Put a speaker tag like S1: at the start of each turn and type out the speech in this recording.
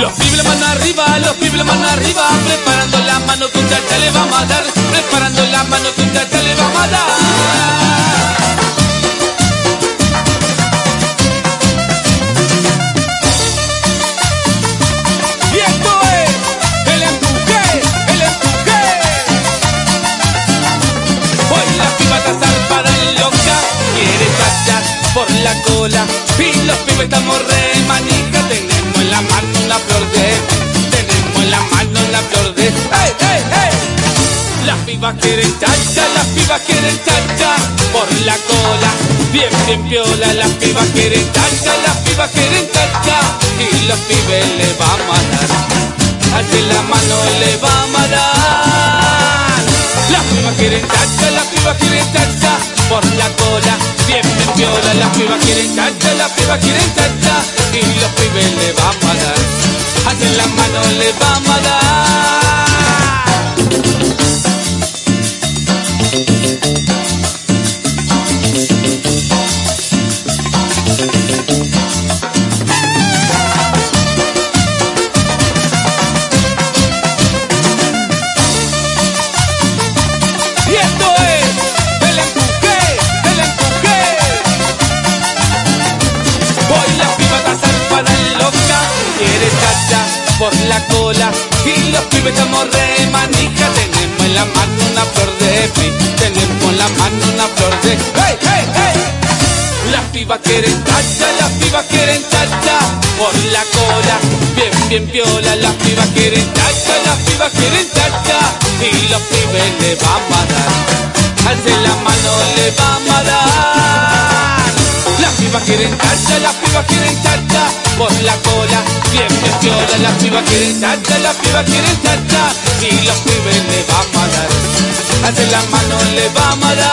S1: Los pibes mano arriba, los pibes mano arriba, preparando la mano tu chacha le vamos a dar, preparando la mano tu chacha le vamos a dar. Y esto es el empuje, el empuje. Hoy la piba está zarpada y loca, quiere chachar por la cola. Los pibes estamos re pibas quieren chacha, las pibas quieren chacha por la cola. Bien, bien piola, las pibas quieren chacha, las pibas quieren chacha. Y los pibes le vamos a dar, así la mano le vamos a dar. Las pibas quieren chacha, las pibas quieren chacha por la cola. Bien, bien piola, las pibas quieren chacha, las pibas quieren chacha. Pibes estamos re manija, tenemos en la mano una flor de pi, tenemos en la mano una flor de. ¡Hey, hey, hey! Las pibas quieren chacha, las pibas quieren chacha por la cola. Bien, bien piola, las pibas quieren chacha, las pibas quieren chacha. Y los pibes le vamos a dar, alce la mano le vamos por la cola. Bien piola, las pibas quieren chacha, las pibas quieren chacha. Y los pibes le vamos a dar, alce la mano le vamos a dar.